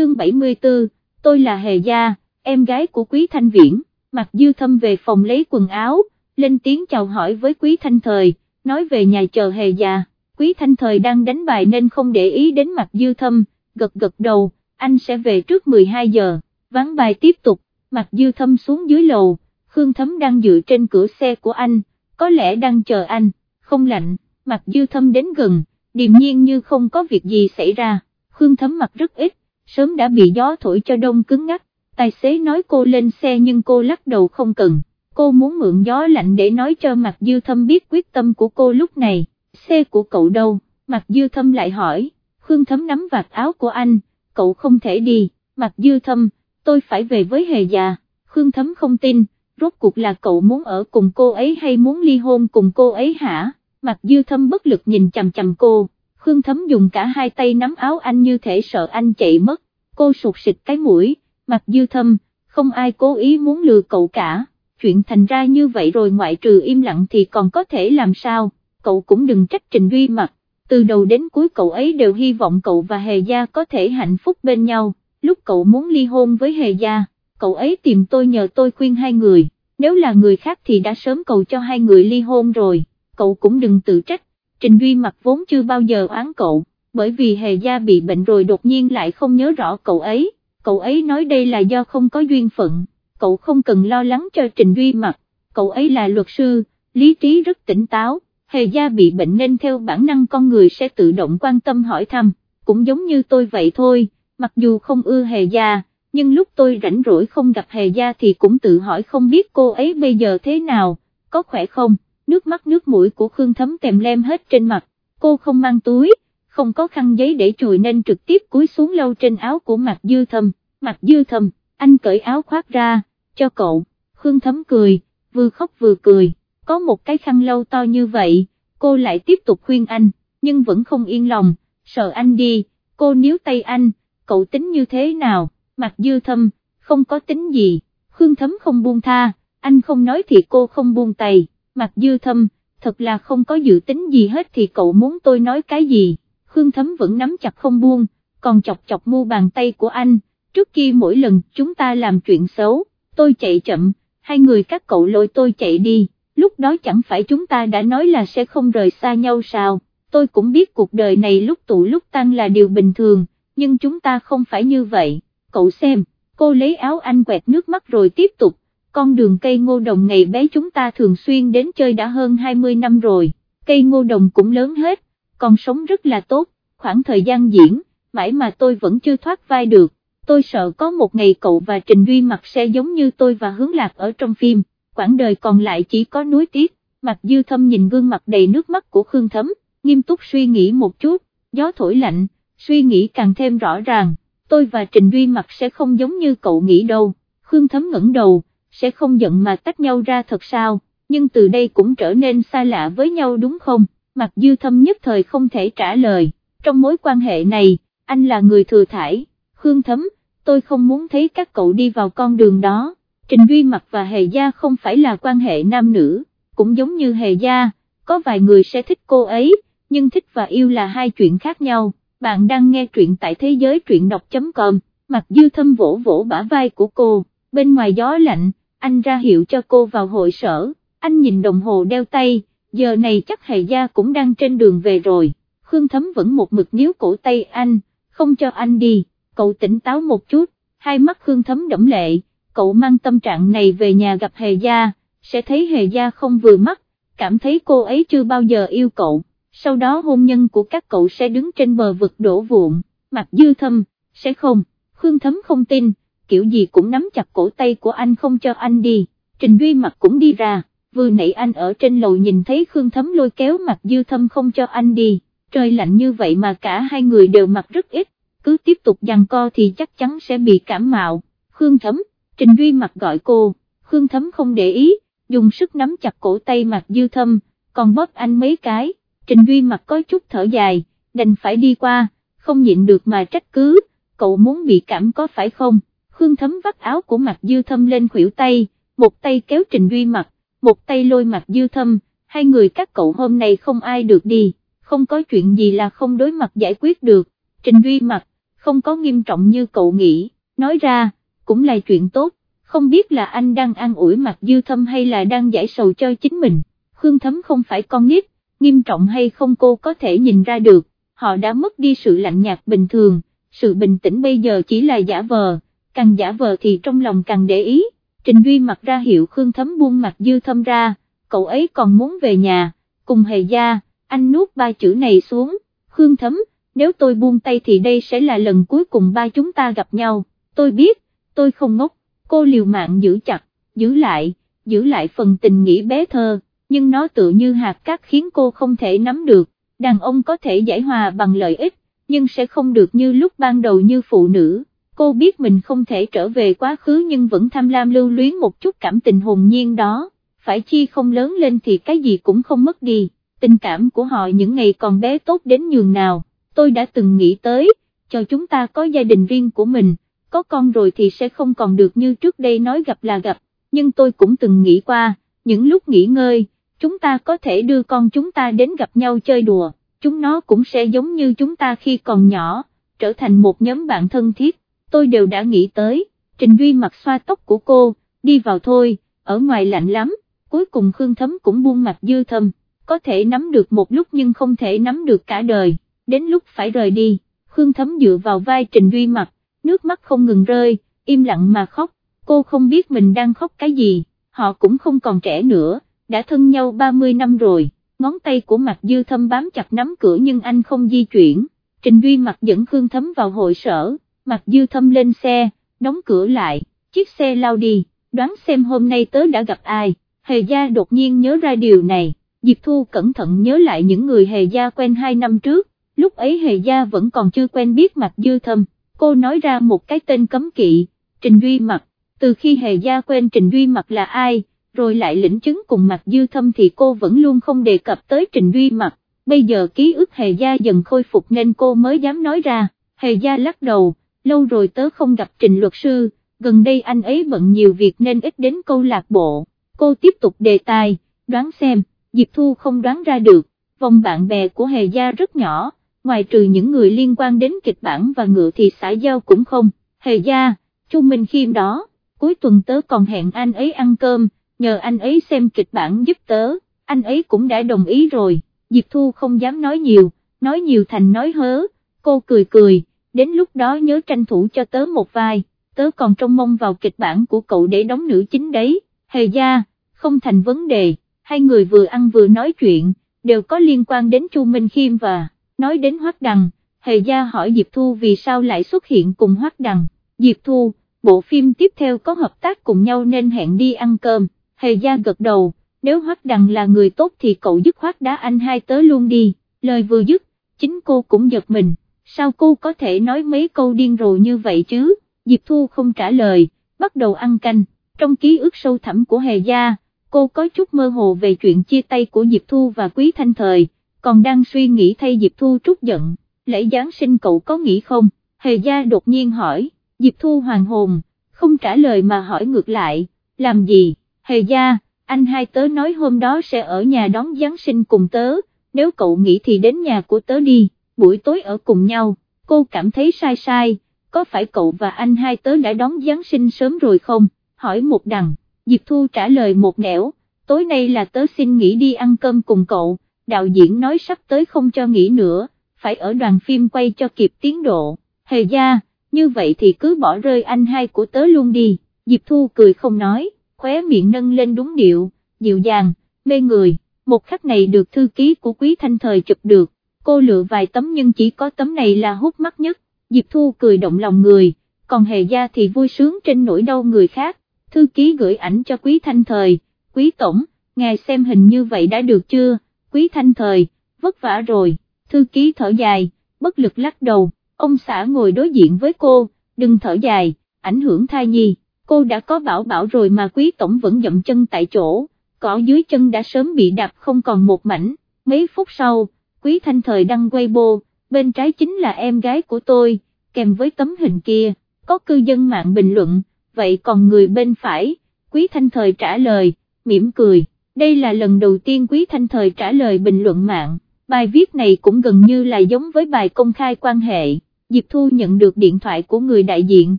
chương 74, tôi là Hề Gia, em gái của Quý Thanh Viễn, mặc dư thâm về phòng lấy quần áo, lên tiếng chào hỏi với Quý Thanh Thời, nói về nhà chờ Hề Gia, Quý Thanh Thời đang đánh bài nên không để ý đến mặt dư thâm, gật gật đầu, anh sẽ về trước 12 giờ, ván bài tiếp tục, mặt dư thâm xuống dưới lầu, Khương Thấm đang dựa trên cửa xe của anh, có lẽ đang chờ anh, không lạnh, mặt dư thâm đến gần, điềm nhiên như không có việc gì xảy ra, Khương Thấm mặc rất ít, sớm đã bị gió thổi cho đông cứng ngắt, tài xế nói cô lên xe nhưng cô lắc đầu không cần, cô muốn mượn gió lạnh để nói cho Mạc dư thâm biết quyết tâm của cô lúc này, xe của cậu đâu, Mạc dư thâm lại hỏi, Khương Thấm nắm vạt áo của anh, cậu không thể đi, Mạc dư thâm, tôi phải về với hề già, Khương Thấm không tin, rốt cuộc là cậu muốn ở cùng cô ấy hay muốn ly hôn cùng cô ấy hả, Mạc dư thâm bất lực nhìn chằm chằm cô, Khương Thấm dùng cả hai tay nắm áo anh như thể sợ anh chạy mất, cô sụt sịt cái mũi, mặt dư thâm, không ai cố ý muốn lừa cậu cả, chuyện thành ra như vậy rồi ngoại trừ im lặng thì còn có thể làm sao, cậu cũng đừng trách Trình Duy mặt, từ đầu đến cuối cậu ấy đều hy vọng cậu và Hề Gia có thể hạnh phúc bên nhau, lúc cậu muốn ly hôn với Hề Gia, cậu ấy tìm tôi nhờ tôi khuyên hai người, nếu là người khác thì đã sớm cầu cho hai người ly hôn rồi, cậu cũng đừng tự trách, Trình Duy mặt vốn chưa bao giờ oán cậu, bởi vì Hề Gia bị bệnh rồi đột nhiên lại không nhớ rõ cậu ấy, cậu ấy nói đây là do không có duyên phận, cậu không cần lo lắng cho Trình Duy mặt, cậu ấy là luật sư, lý trí rất tỉnh táo, Hề Gia bị bệnh nên theo bản năng con người sẽ tự động quan tâm hỏi thăm, cũng giống như tôi vậy thôi, mặc dù không ưa Hề Gia, nhưng lúc tôi rảnh rỗi không gặp Hề Gia thì cũng tự hỏi không biết cô ấy bây giờ thế nào, có khỏe không, nước mắt nước mũi của Khương Thấm tèm lem hết trên mặt, cô không mang túi, không có khăn giấy để chùi nên trực tiếp cúi xuống lâu trên áo của Mạc Dư Thâm, Mạc Dư Thâm, anh cởi áo khoác ra, cho cậu, Khương Thấm cười, vừa khóc vừa cười, có một cái khăn lâu to như vậy, cô lại tiếp tục khuyên anh, nhưng vẫn không yên lòng, sợ anh đi, cô níu tay anh, cậu tính như thế nào? Mạc dư thâm, không có tính gì, Khương Thấm không buông tha, anh không nói thì cô không buông tay, mặt dư thâm, thật là không có dự tính gì hết thì cậu muốn tôi nói cái gì, Khương Thấm vẫn nắm chặt không buông, còn chọc chọc mu bàn tay của anh, trước kia mỗi lần chúng ta làm chuyện xấu, tôi chạy chậm, hai người các cậu lôi tôi chạy đi, lúc đó chẳng phải chúng ta đã nói là sẽ không rời xa nhau sao, tôi cũng biết cuộc đời này lúc tụ lúc tan là điều bình thường, nhưng chúng ta không phải như vậy. Cậu xem, cô lấy áo anh quẹt nước mắt rồi tiếp tục, con đường cây ngô đồng ngày bé chúng ta thường xuyên đến chơi đã hơn 20 năm rồi, cây ngô đồng cũng lớn hết, còn sống rất là tốt, khoảng thời gian diễn, mãi mà tôi vẫn chưa thoát vai được, tôi sợ có một ngày cậu và Trình Duy mặc sẽ giống như tôi và hướng lạc ở trong phim, quãng đời còn lại chỉ có núi tiếc, mặt dư thâm nhìn gương mặt đầy nước mắt của Khương Thấm, nghiêm túc suy nghĩ một chút, gió thổi lạnh, suy nghĩ càng thêm rõ ràng. Tôi và Trình Duy mặc sẽ không giống như cậu nghĩ đâu, Khương Thấm ngẩng đầu, sẽ không giận mà tách nhau ra thật sao, nhưng từ đây cũng trở nên xa lạ với nhau đúng không, Mặc dư thâm nhất thời không thể trả lời, trong mối quan hệ này, anh là người thừa thải, Khương Thấm, tôi không muốn thấy các cậu đi vào con đường đó, Trình Duy Mặc và Hề Gia không phải là quan hệ nam nữ, cũng giống như Hề Gia, có vài người sẽ thích cô ấy, nhưng thích và yêu là hai chuyện khác nhau. Bạn đang nghe truyện tại thế giới truyện đọc.com, Mặc dư thâm vỗ vỗ bả vai của cô, bên ngoài gió lạnh, anh ra hiệu cho cô vào hội sở, anh nhìn đồng hồ đeo tay, giờ này chắc hề gia cũng đang trên đường về rồi, Khương Thấm vẫn một mực níu cổ tay anh, không cho anh đi, cậu tỉnh táo một chút, hai mắt Khương Thấm đẫm lệ, cậu mang tâm trạng này về nhà gặp hề gia, sẽ thấy hề gia không vừa mắt, cảm thấy cô ấy chưa bao giờ yêu cậu. Sau đó hôn nhân của các cậu sẽ đứng trên bờ vực đổ vụn, mặt dư thâm, sẽ không, Khương Thấm không tin, kiểu gì cũng nắm chặt cổ tay của anh không cho anh đi, Trình Duy mặt cũng đi ra, vừa nãy anh ở trên lầu nhìn thấy Khương Thấm lôi kéo mặt dư thâm không cho anh đi, trời lạnh như vậy mà cả hai người đều mặc rất ít, cứ tiếp tục giằng co thì chắc chắn sẽ bị cảm mạo, Khương Thấm, Trình Duy mặt gọi cô, Khương Thấm không để ý, dùng sức nắm chặt cổ tay mặt dư thâm, còn bóp anh mấy cái. Trình Duy mặt có chút thở dài, đành phải đi qua, không nhịn được mà trách cứ, cậu muốn bị cảm có phải không, Khương Thấm vắt áo của Mạc dư thâm lên khuỷu tay, một tay kéo Trình Duy mặt, một tay lôi Mạc dư thâm, hai người các cậu hôm nay không ai được đi, không có chuyện gì là không đối mặt giải quyết được, Trình Duy mặt, không có nghiêm trọng như cậu nghĩ, nói ra, cũng là chuyện tốt, không biết là anh đang an ủi Mạc dư thâm hay là đang giải sầu cho chính mình, Khương Thấm không phải con nít, nghiêm trọng hay không cô có thể nhìn ra được, họ đã mất đi sự lạnh nhạt bình thường, sự bình tĩnh bây giờ chỉ là giả vờ, càng giả vờ thì trong lòng càng để ý, Trình Duy mặc ra hiệu Khương Thấm buông mặt dư thâm ra, cậu ấy còn muốn về nhà, cùng hề gia, anh nuốt ba chữ này xuống, Khương Thấm, nếu tôi buông tay thì đây sẽ là lần cuối cùng ba chúng ta gặp nhau, tôi biết, tôi không ngốc, cô liều mạng giữ chặt, giữ lại, giữ lại phần tình nghĩ bé thơ, nhưng nó tự như hạt cát khiến cô không thể nắm được, đàn ông có thể giải hòa bằng lợi ích, nhưng sẽ không được như lúc ban đầu như phụ nữ. Cô biết mình không thể trở về quá khứ nhưng vẫn tham lam lưu luyến một chút cảm tình hồn nhiên đó, phải chi không lớn lên thì cái gì cũng không mất đi, tình cảm của họ những ngày còn bé tốt đến nhường nào, tôi đã từng nghĩ tới, cho chúng ta có gia đình riêng của mình, có con rồi thì sẽ không còn được như trước đây nói gặp là gặp, nhưng tôi cũng từng nghĩ qua, những lúc nghỉ ngơi, chúng ta có thể đưa con chúng ta đến gặp nhau chơi đùa, chúng nó cũng sẽ giống như chúng ta khi còn nhỏ, trở thành một nhóm bạn thân thiết, tôi đều đã nghĩ tới, Trình Duy mặc xoa tóc của cô, đi vào thôi, ở ngoài lạnh lắm, cuối cùng Khương Thấm cũng buông mặt dư thâm, có thể nắm được một lúc nhưng không thể nắm được cả đời, đến lúc phải rời đi, Khương Thấm dựa vào vai Trình Duy mặc, nước mắt không ngừng rơi, im lặng mà khóc, cô không biết mình đang khóc cái gì, họ cũng không còn trẻ nữa, đã thân nhau 30 năm rồi, ngón tay của mặt dư thâm bám chặt nắm cửa nhưng anh không di chuyển, Trình Duy mặc dẫn Khương Thấm vào hội sở, mặt dư thâm lên xe, đóng cửa lại, chiếc xe lao đi, đoán xem hôm nay tớ đã gặp ai, Hề Gia đột nhiên nhớ ra điều này, Diệp Thu cẩn thận nhớ lại những người Hề Gia quen hai năm trước, lúc ấy Hề Gia vẫn còn chưa quen biết mặt dư thâm, cô nói ra một cái tên cấm kỵ, Trình Duy Mặt, từ khi Hề Gia quen Trình Duy Mặt là ai, rồi lại lĩnh chứng cùng mặt dư thâm thì cô vẫn luôn không đề cập tới Trình Duy Mặt, bây giờ ký ức Hề Gia dần khôi phục nên cô mới dám nói ra, Hề Gia lắc đầu, lâu rồi tớ không gặp Trình luật sư, gần đây anh ấy bận nhiều việc nên ít đến câu lạc bộ, cô tiếp tục đề tài, đoán xem, Diệp Thu không đoán ra được, vòng bạn bè của Hề Gia rất nhỏ, ngoài trừ những người liên quan đến kịch bản và ngựa thì xã giao cũng không, Hề Gia, Chu Minh Khiêm đó, cuối tuần tớ còn hẹn anh ấy ăn cơm, nhờ anh ấy xem kịch bản giúp tớ, anh ấy cũng đã đồng ý rồi, Diệp Thu không dám nói nhiều, nói nhiều thành nói hớ, cô cười cười, đến lúc đó nhớ tranh thủ cho tớ một vai, tớ còn trông mong vào kịch bản của cậu để đóng nữ chính đấy, hề gia, không thành vấn đề, hai người vừa ăn vừa nói chuyện, đều có liên quan đến Chu Minh Khiêm và, nói đến Hoắc Đằng, hề gia hỏi Diệp Thu vì sao lại xuất hiện cùng Hoắc Đằng, Diệp Thu, bộ phim tiếp theo có hợp tác cùng nhau nên hẹn đi ăn cơm. Hề gia gật đầu, nếu Hoắc Đằng là người tốt thì cậu dứt khoát đá anh hai tới luôn đi, lời vừa dứt, chính cô cũng giật mình, sao cô có thể nói mấy câu điên rồ như vậy chứ, Diệp Thu không trả lời, bắt đầu ăn canh, trong ký ức sâu thẳm của Hề gia, cô có chút mơ hồ về chuyện chia tay của Diệp Thu và Quý Thanh Thời, còn đang suy nghĩ thay Diệp Thu trút giận, lễ Giáng sinh cậu có nghĩ không, Hề gia đột nhiên hỏi, Diệp Thu hoàng hồn, không trả lời mà hỏi ngược lại, làm gì? Hề gia, anh hai tớ nói hôm đó sẽ ở nhà đón Giáng sinh cùng tớ, nếu cậu nghĩ thì đến nhà của tớ đi, buổi tối ở cùng nhau, cô cảm thấy sai sai, có phải cậu và anh hai tớ đã đón Giáng sinh sớm rồi không, hỏi một đằng, Diệp Thu trả lời một nẻo, tối nay là tớ xin nghỉ đi ăn cơm cùng cậu, đạo diễn nói sắp tới không cho nghỉ nữa, phải ở đoàn phim quay cho kịp tiến độ, hề gia, như vậy thì cứ bỏ rơi anh hai của tớ luôn đi, Diệp Thu cười không nói khóe miệng nâng lên đúng điệu, dịu dàng, mê người, một khắc này được thư ký của Quý Thanh Thời chụp được, cô lựa vài tấm nhưng chỉ có tấm này là hút mắt nhất, Diệp Thu cười động lòng người, còn Hề Gia thì vui sướng trên nỗi đau người khác, thư ký gửi ảnh cho Quý Thanh Thời, Quý Tổng, ngài xem hình như vậy đã được chưa, Quý Thanh Thời, vất vả rồi, thư ký thở dài, bất lực lắc đầu, ông xã ngồi đối diện với cô, đừng thở dài, ảnh hưởng thai nhi. Cô đã có bảo bảo rồi mà quý tổng vẫn dậm chân tại chỗ, cỏ dưới chân đã sớm bị đạp không còn một mảnh, mấy phút sau, quý thanh thời đăng Weibo, bên trái chính là em gái của tôi, kèm với tấm hình kia, có cư dân mạng bình luận, vậy còn người bên phải, quý thanh thời trả lời, mỉm cười, đây là lần đầu tiên quý thanh thời trả lời bình luận mạng, bài viết này cũng gần như là giống với bài công khai quan hệ, Diệp Thu nhận được điện thoại của người đại diện,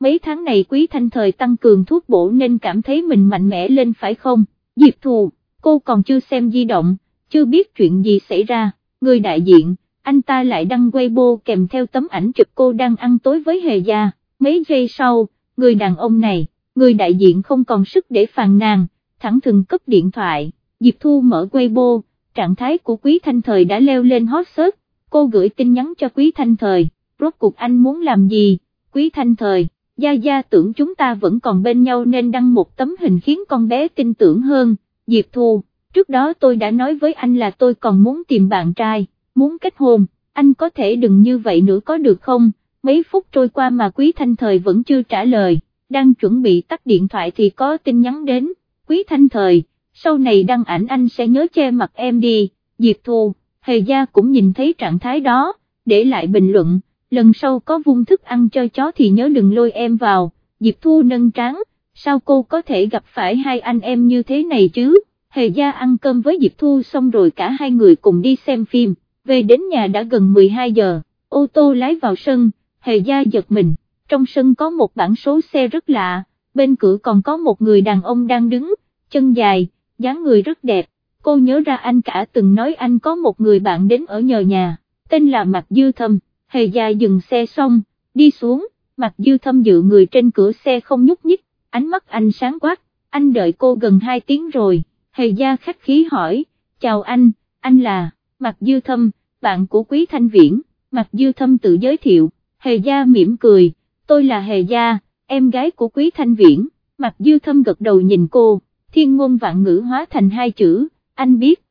mấy tháng này Quý Thanh Thời tăng cường thuốc bổ nên cảm thấy mình mạnh mẽ lên phải không, Diệp Thu, cô còn chưa xem di động, chưa biết chuyện gì xảy ra, người đại diện, anh ta lại đăng Weibo kèm theo tấm ảnh chụp cô đang ăn tối với Hề Gia, mấy giây sau, người đàn ông này, người đại diện không còn sức để phàn nàn, thẳng thừng cấp điện thoại, Diệp Thu mở Weibo, trạng thái của Quý Thanh Thời đã leo lên hot search, cô gửi tin nhắn cho Quý Thanh Thời, rốt cuộc anh muốn làm gì, Quý Thanh Thời, Gia Gia tưởng chúng ta vẫn còn bên nhau nên đăng một tấm hình khiến con bé tin tưởng hơn, Diệp Thu, trước đó tôi đã nói với anh là tôi còn muốn tìm bạn trai, muốn kết hôn, anh có thể đừng như vậy nữa có được không, mấy phút trôi qua mà Quý Thanh Thời vẫn chưa trả lời, đang chuẩn bị tắt điện thoại thì có tin nhắn đến, Quý Thanh Thời, sau này đăng ảnh anh sẽ nhớ che mặt em đi, Diệp Thu, Hề Gia cũng nhìn thấy trạng thái đó, để lại bình luận, lần sau có vung thức ăn cho chó thì nhớ đừng lôi em vào, Diệp Thu nâng tráng, sao cô có thể gặp phải hai anh em như thế này chứ, Hề Gia ăn cơm với Diệp Thu xong rồi cả hai người cùng đi xem phim, về đến nhà đã gần 12 giờ, ô tô lái vào sân, Hề Gia giật mình, trong sân có một bảng số xe rất lạ, bên cửa còn có một người đàn ông đang đứng, chân dài, dáng người rất đẹp, cô nhớ ra anh cả từng nói anh có một người bạn đến ở nhờ nhà, tên là Mạc Dư Thâm, hề gia dừng xe xong, đi xuống, Mạc Dư Thâm dự người trên cửa xe không nhúc nhích, ánh mắt anh sáng quát, anh đợi cô gần 2 tiếng rồi, hề gia khách khí hỏi, chào anh, anh là, Mạc Dư Thâm, bạn của Quý Thanh Viễn, Mạc Dư Thâm tự giới thiệu, hề gia mỉm cười, tôi là hề gia, em gái của Quý Thanh Viễn, Mạc Dư Thâm gật đầu nhìn cô thiên ngôn vạn ngữ hóa thành hai chữ, anh biết,